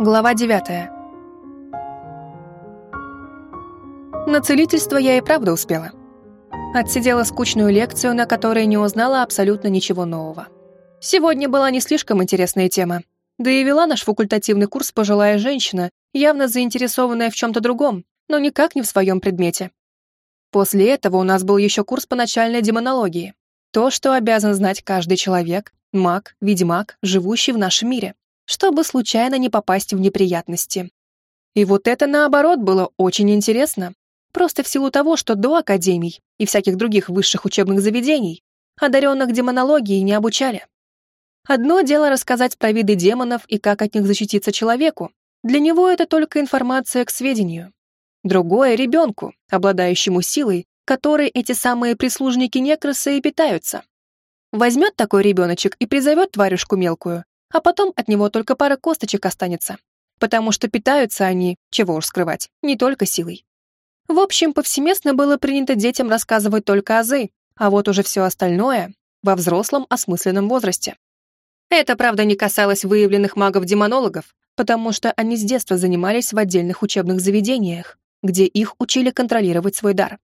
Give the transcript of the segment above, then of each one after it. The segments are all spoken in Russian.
Глава 9. На целительство я и правда успела. Отсидела скучную лекцию, на которой не узнала абсолютно ничего нового. Сегодня была не слишком интересная тема, да и вела наш факультативный курс пожилая женщина, явно заинтересованная в чем-то другом, но никак не в своем предмете. После этого у нас был еще курс по начальной демонологии. То, что обязан знать каждый человек, маг, ведьмак, живущий в нашем мире чтобы случайно не попасть в неприятности. И вот это, наоборот, было очень интересно. Просто в силу того, что до академий и всяких других высших учебных заведений одаренных демонологии не обучали. Одно дело рассказать про виды демонов и как от них защититься человеку. Для него это только информация к сведению. Другое — ребенку, обладающему силой, которой эти самые прислужники некроса и питаются. Возьмет такой ребеночек и призовет тварюшку мелкую, а потом от него только пара косточек останется, потому что питаются они, чего уж скрывать, не только силой. В общем, повсеместно было принято детям рассказывать только азы, а вот уже все остальное во взрослом осмысленном возрасте. Это, правда, не касалось выявленных магов-демонологов, потому что они с детства занимались в отдельных учебных заведениях, где их учили контролировать свой дар.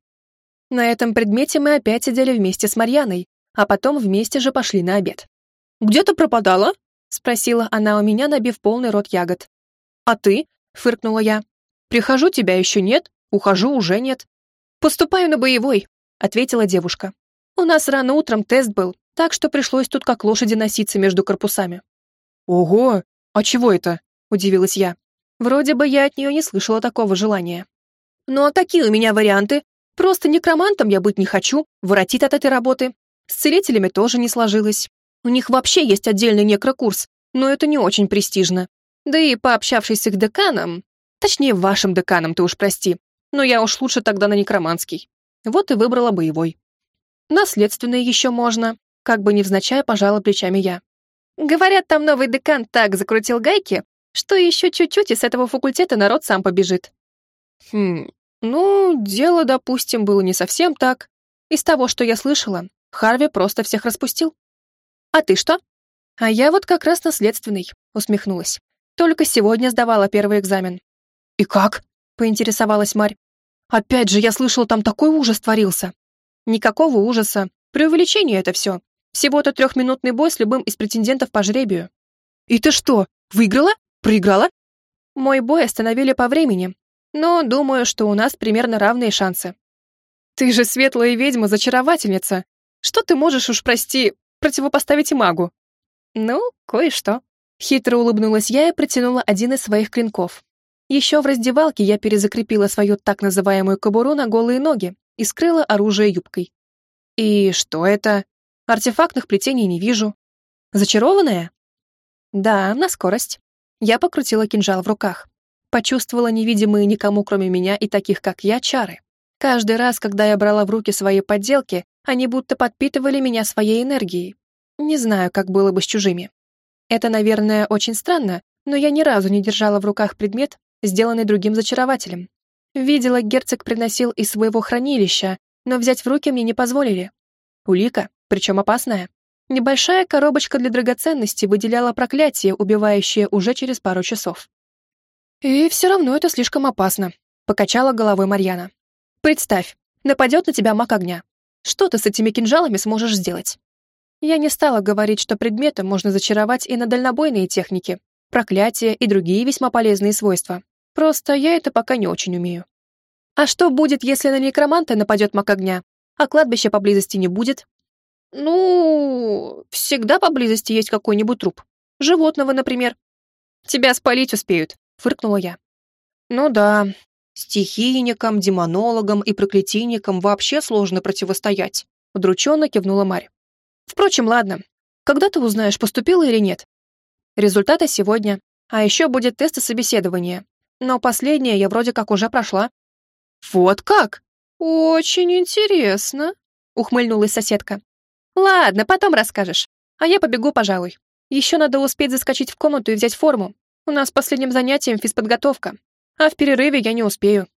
На этом предмете мы опять сидели вместе с Марьяной, а потом вместе же пошли на обед. «Где ты пропадала?» Спросила она у меня, набив полный рот ягод. «А ты?» — фыркнула я. «Прихожу, тебя еще нет, ухожу, уже нет». «Поступаю на боевой», — ответила девушка. «У нас рано утром тест был, так что пришлось тут как лошади носиться между корпусами». «Ого! А чего это?» — удивилась я. Вроде бы я от нее не слышала такого желания. «Ну а какие у меня варианты? Просто некромантом я быть не хочу, воротит от этой работы. С целителями тоже не сложилось. У них вообще есть отдельный некрокурс, но это не очень престижно. Да и пообщавшись с их деканом, точнее, вашим деканом, ты уж прости, но я уж лучше тогда на некроманский. Вот и выбрала боевой. Наследственный еще можно, как бы невзначай пожала плечами я. Говорят, там новый декан так закрутил гайки, что еще чуть-чуть из этого факультета народ сам побежит. Хм, ну, дело, допустим, было не совсем так. Из того, что я слышала, Харви просто всех распустил. А ты что? А я вот как раз наследственный, усмехнулась. Только сегодня сдавала первый экзамен. И как? Поинтересовалась Марь. Опять же, я слышала, там такой ужас творился. Никакого ужаса. Преувеличение это все. Всего-то трехминутный бой с любым из претендентов по жребию. И ты что, выиграла? Проиграла? Мой бой остановили по времени, но думаю, что у нас примерно равные шансы. Ты же светлая ведьма-зачаровательница. Что ты можешь уж, прости, противопоставить магу?» «Ну, кое-что». Хитро улыбнулась я и протянула один из своих клинков. Еще в раздевалке я перезакрепила свою так называемую кобуру на голые ноги и скрыла оружие юбкой. «И что это? Артефактных плетений не вижу. Зачарованная?» «Да, на скорость». Я покрутила кинжал в руках. Почувствовала невидимые никому, кроме меня и таких, как я, чары. Каждый раз, когда я брала в руки свои подделки, они будто подпитывали меня своей энергией. Не знаю, как было бы с чужими. Это, наверное, очень странно, но я ни разу не держала в руках предмет, сделанный другим зачарователем. Видела, герцог приносил из своего хранилища, но взять в руки мне не позволили. Улика, причем опасная. Небольшая коробочка для драгоценностей выделяла проклятие, убивающее уже через пару часов. «И все равно это слишком опасно», — покачала головой Марьяна. «Представь, нападет на тебя маг огня. Что ты с этими кинжалами сможешь сделать? Я не стала говорить, что предметы можно зачаровать и на дальнобойные техники, проклятия и другие весьма полезные свойства. Просто я это пока не очень умею. А что будет, если на некроманта нападет маг огня, а кладбища поблизости не будет? Ну, всегда поблизости есть какой-нибудь труп. Животного, например. Тебя спалить успеют, фыркнула я. Ну да, Стихийникам, демонологам и проклятийникам вообще сложно противостоять. Удрученно кивнула Марь. Впрочем, ладно. Когда ты узнаешь, поступила или нет? Результаты сегодня. А еще будет тест и собеседование. Но последнее я вроде как уже прошла. Вот как? Очень интересно, ухмыльнулась соседка. Ладно, потом расскажешь. А я побегу, пожалуй. Еще надо успеть заскочить в комнату и взять форму. У нас последним занятием физподготовка а в перерыве я не успею.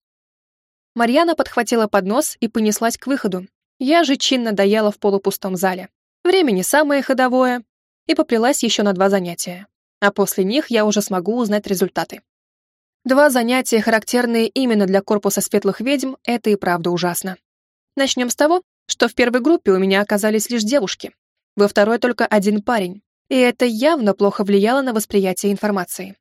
Марьяна подхватила поднос и понеслась к выходу. Я же чинно доела в полупустом зале. Время не самое ходовое, и поплелась еще на два занятия. а после них я уже смогу узнать результаты. Два занятия, характерные именно для корпуса светлых ведьм, это и правда ужасно. Начнем с того, что в первой группе у меня оказались лишь девушки, во второй только один парень, и это явно плохо влияло на восприятие информации.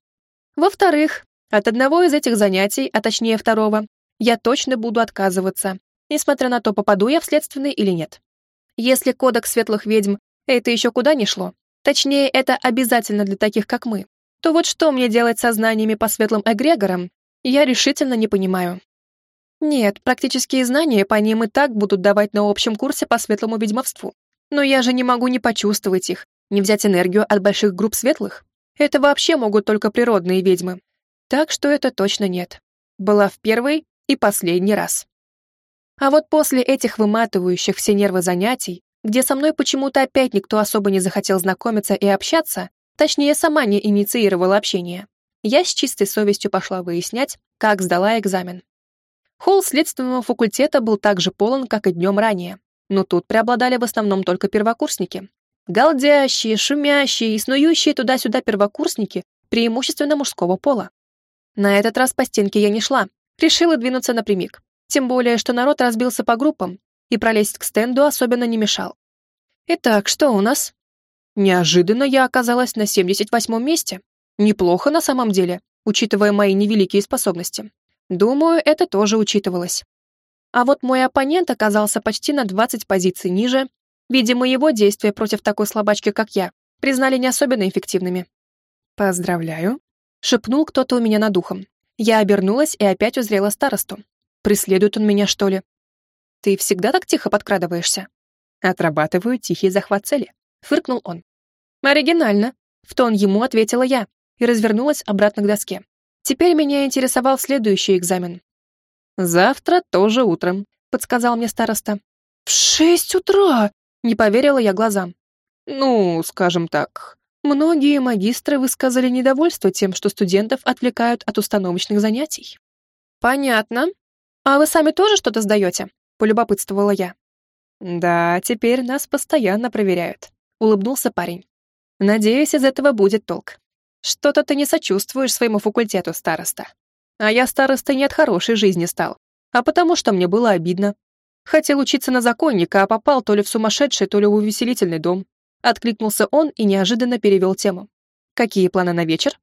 Во-вторых, от одного из этих занятий, а точнее второго, я точно буду отказываться, несмотря на то, попаду я в следственный или нет. Если кодекс светлых ведьм это еще куда не шло, точнее, это обязательно для таких, как мы, то вот что мне делать со знаниями по светлым эгрегорам, я решительно не понимаю. Нет, практические знания по ним и так будут давать на общем курсе по светлому ведьмовству. Но я же не могу не почувствовать их, не взять энергию от больших групп светлых. Это вообще могут только природные ведьмы. Так что это точно нет. Была в первый и последний раз. А вот после этих выматывающих все нервы занятий, где со мной почему-то опять никто особо не захотел знакомиться и общаться, точнее, сама не инициировала общение, я с чистой совестью пошла выяснять, как сдала экзамен. Холл следственного факультета был так же полон, как и днем ранее, но тут преобладали в основном только первокурсники. Галдящие, шумящие и снующие туда-сюда первокурсники преимущественно мужского пола. На этот раз по стенке я не шла, решила двинуться напрямик. Тем более, что народ разбился по группам, и пролезть к стенду особенно не мешал. Итак, что у нас? Неожиданно я оказалась на 78-м месте. Неплохо на самом деле, учитывая мои невеликие способности. Думаю, это тоже учитывалось. А вот мой оппонент оказался почти на 20 позиций ниже. Видимо, его действия против такой слабачки, как я, признали не особенно эффективными. «Поздравляю», — шепнул кто-то у меня над ухом. Я обернулась и опять узрела старосту. Преследует он меня, что ли? Ты всегда так тихо подкрадываешься? Отрабатываю тихий захват цели. Фыркнул он. Оригинально. В тон ему ответила я и развернулась обратно к доске. Теперь меня интересовал следующий экзамен. «Завтра тоже утром», — подсказал мне староста. «В шесть утра!» — не поверила я глазам. «Ну, скажем так, многие магистры высказали недовольство тем, что студентов отвлекают от установочных занятий». «Понятно. А вы сами тоже что-то сдаете?» — полюбопытствовала я. «Да, теперь нас постоянно проверяют», — улыбнулся парень. «Надеюсь, из этого будет толк. Что-то ты не сочувствуешь своему факультету, староста. А я старостой не от хорошей жизни стал, а потому что мне было обидно. Хотел учиться на законника, а попал то ли в сумасшедший, то ли в увеселительный дом». Откликнулся он и неожиданно перевел тему. «Какие планы на вечер?»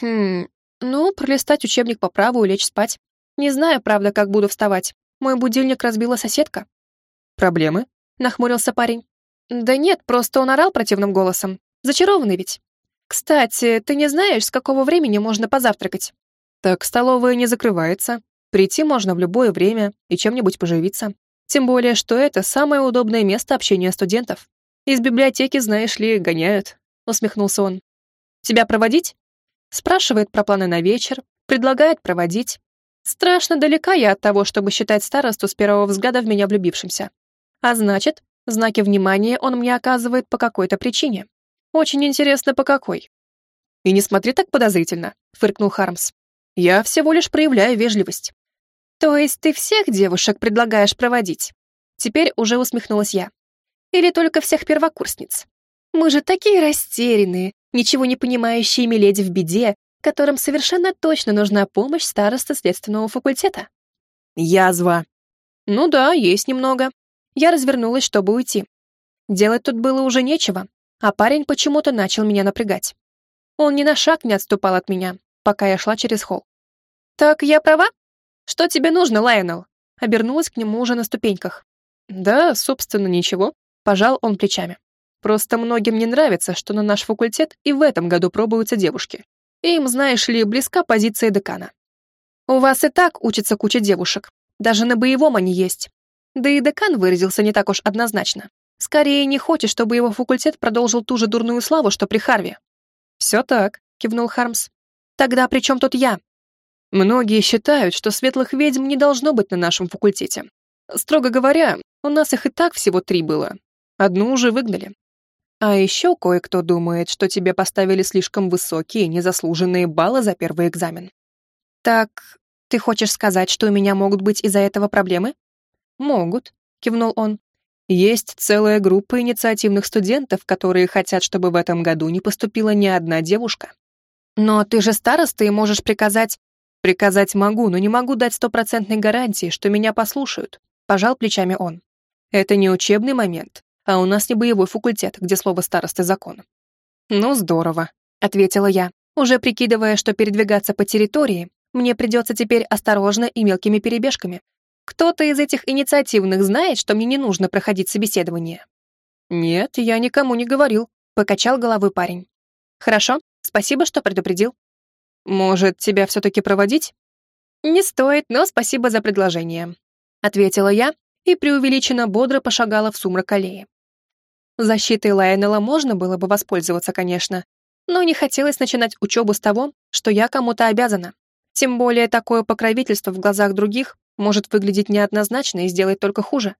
«Хм, ну, пролистать учебник по праву и лечь спать. Не знаю, правда, как буду вставать. Мой будильник разбила соседка». «Проблемы?» — нахмурился парень. «Да нет, просто он орал противным голосом. Зачарованный ведь. Кстати, ты не знаешь, с какого времени можно позавтракать?» «Так столовая не закрывается. Прийти можно в любое время и чем-нибудь поживиться. Тем более, что это самое удобное место общения студентов. Из библиотеки, знаешь ли, гоняют», — усмехнулся он. «Тебя проводить?» Спрашивает про планы на вечер, предлагает проводить. Страшно далека я от того, чтобы считать старосту с первого взгляда в меня влюбившимся. А значит, знаки внимания он мне оказывает по какой-то причине. Очень интересно, по какой. «И не смотри так подозрительно», — фыркнул Хармс. «Я всего лишь проявляю вежливость». «То есть ты всех девушек предлагаешь проводить?» Теперь уже усмехнулась я. «Или только всех первокурсниц? Мы же такие растерянные, ничего не понимающие миледи в беде, которым совершенно точно нужна помощь староста следственного факультета. Язва. Ну да, есть немного. Я развернулась, чтобы уйти. Делать тут было уже нечего, а парень почему-то начал меня напрягать. Он ни на шаг не отступал от меня, пока я шла через холл. «Так я права? Что тебе нужно, Лайонел?» Обернулась к нему уже на ступеньках. «Да, собственно, ничего», — пожал он плечами. «Просто многим не нравится, что на наш факультет и в этом году пробуются девушки. Им, знаешь ли, близка позиция декана. У вас и так учится куча девушек. Даже на боевом они есть. Да и декан выразился не так уж однозначно. Скорее не хочет, чтобы его факультет продолжил ту же дурную славу, что при Харве. «Все так», — кивнул Хармс. «Тогда при чем тут я?» «Многие считают, что светлых ведьм не должно быть на нашем факультете. Строго говоря, у нас их и так всего три было. Одну уже выгнали. А еще кое-кто думает, что тебе поставили слишком высокие, незаслуженные баллы за первый экзамен. Так, ты хочешь сказать, что у меня могут быть из-за этого проблемы? Могут, кивнул он. Есть целая группа инициативных студентов, которые хотят, чтобы в этом году не поступила ни одна девушка. Но ты же староста и можешь приказать... Приказать могу, но не могу дать стопроцентной гарантии, что меня послушают. Пожал плечами он. Это не учебный момент, а у нас не боевой факультет, где слово старосты закон. Ну, здорово, ответила я, уже прикидывая, что передвигаться по территории мне придется теперь осторожно и мелкими перебежками. Кто-то из этих инициативных знает, что мне не нужно проходить собеседование? Нет, я никому не говорил, покачал головой парень. Хорошо, спасибо, что предупредил. Может, тебя все-таки проводить? Не стоит, но спасибо за предложение, ответила я и преувеличенно бодро пошагала в сумрак аллеи. Защитой Лайонела можно было бы воспользоваться, конечно, но не хотелось начинать учебу с того, что я кому-то обязана. Тем более такое покровительство в глазах других может выглядеть неоднозначно и сделать только хуже.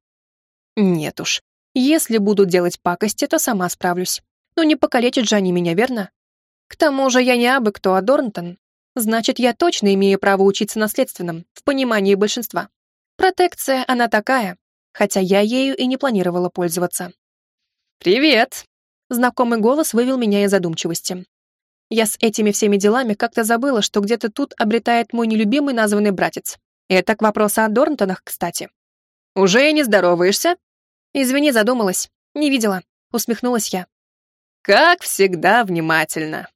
Нет уж, если буду делать пакости, то сама справлюсь. Но не покалечат же они меня, верно? К тому же я не абы кто, а Дорнтон. Значит, я точно имею право учиться наследственным, в понимании большинства. Протекция она такая, хотя я ею и не планировала пользоваться. «Привет!» Знакомый голос вывел меня из задумчивости. Я с этими всеми делами как-то забыла, что где-то тут обретает мой нелюбимый названный братец. Это к вопросу о Дорнтонах, кстати. «Уже и не здороваешься?» «Извини, задумалась. Не видела», — усмехнулась я. «Как всегда, внимательно».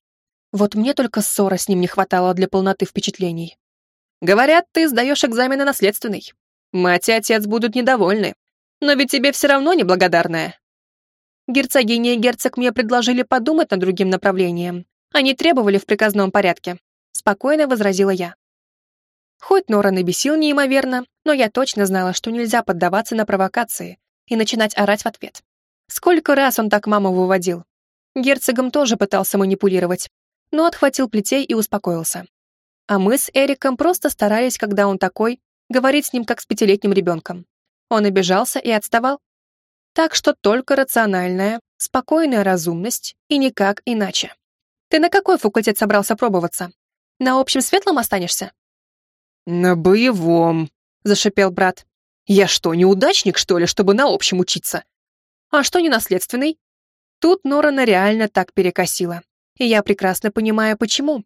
Вот мне только ссора с ним не хватало для полноты впечатлений. «Говорят, ты сдаешь экзамены наследственный. Мать и отец будут недовольны. Но ведь тебе все равно неблагодарная». Герцогиня и герцог мне предложили подумать над другим направлением, они требовали в приказном порядке», — спокойно возразила я. Хоть Норан и бесил неимоверно, но я точно знала, что нельзя поддаваться на провокации и начинать орать в ответ. Сколько раз он так маму выводил. Герцогом тоже пытался манипулировать, но отхватил плетей и успокоился. А мы с Эриком просто старались, когда он такой, говорить с ним как с пятилетним ребенком. Он обижался и отставал. Так что только рациональная, спокойная разумность и никак иначе. Ты на какой факультет собрался пробоваться? На общем светлом останешься?» «На боевом», — зашипел брат. «Я что, неудачник, что ли, чтобы на общем учиться?» «А что не наследственный?» Тут Норана реально так перекосила. И я прекрасно понимаю, почему.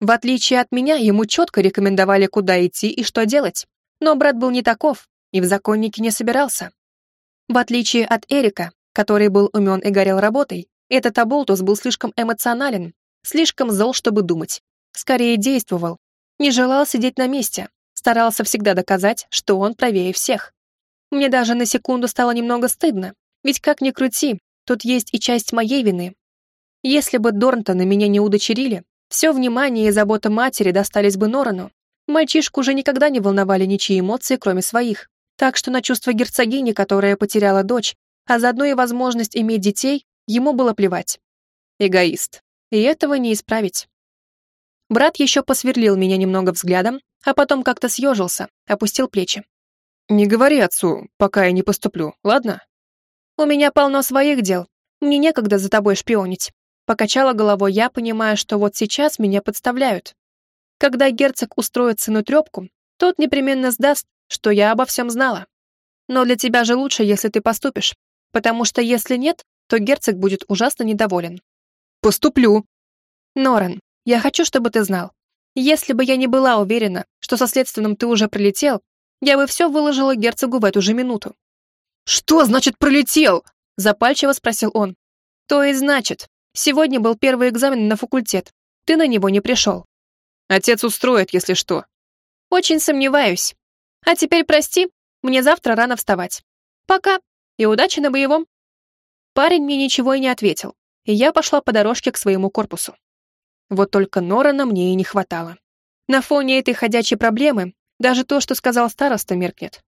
В отличие от меня, ему четко рекомендовали, куда идти и что делать. Но брат был не таков и в законнике не собирался. В отличие от Эрика, который был умен и горел работой, этот оболтус был слишком эмоционален, слишком зол, чтобы думать. Скорее действовал. Не желал сидеть на месте. Старался всегда доказать, что он правее всех. Мне даже на секунду стало немного стыдно. Ведь как ни крути, тут есть и часть моей вины. Если бы Дорнтона меня не удочерили, все внимание и забота матери достались бы Норану. Мальчишку уже никогда не волновали ничьи эмоции, кроме своих. Так что на чувство герцогини, которая потеряла дочь, а заодно и возможность иметь детей, Ему было плевать. Эгоист. И этого не исправить. Брат еще посверлил меня немного взглядом, а потом как-то съежился, опустил плечи. «Не говори отцу, пока я не поступлю, ладно?» «У меня полно своих дел. Мне некогда за тобой шпионить». Покачала головой я, понимая, что вот сейчас меня подставляют. Когда герцог устроит сыну трепку, тот непременно сдаст, что я обо всем знала. Но для тебя же лучше, если ты поступишь, потому что если нет, то герцог будет ужасно недоволен. «Поступлю!» «Норан, я хочу, чтобы ты знал. Если бы я не была уверена, что со следственным ты уже прилетел, я бы все выложила герцогу в эту же минуту». «Что значит пролетел?» – запальчиво спросил он. «То и значит. Сегодня был первый экзамен на факультет. Ты на него не пришел». «Отец устроит, если что». «Очень сомневаюсь. А теперь прости, мне завтра рано вставать. Пока и удачи на боевом». Парень мне ничего и не ответил, и я пошла по дорожке к своему корпусу. Вот только Норана мне и не хватало. На фоне этой ходячей проблемы даже то, что сказал староста, меркнет.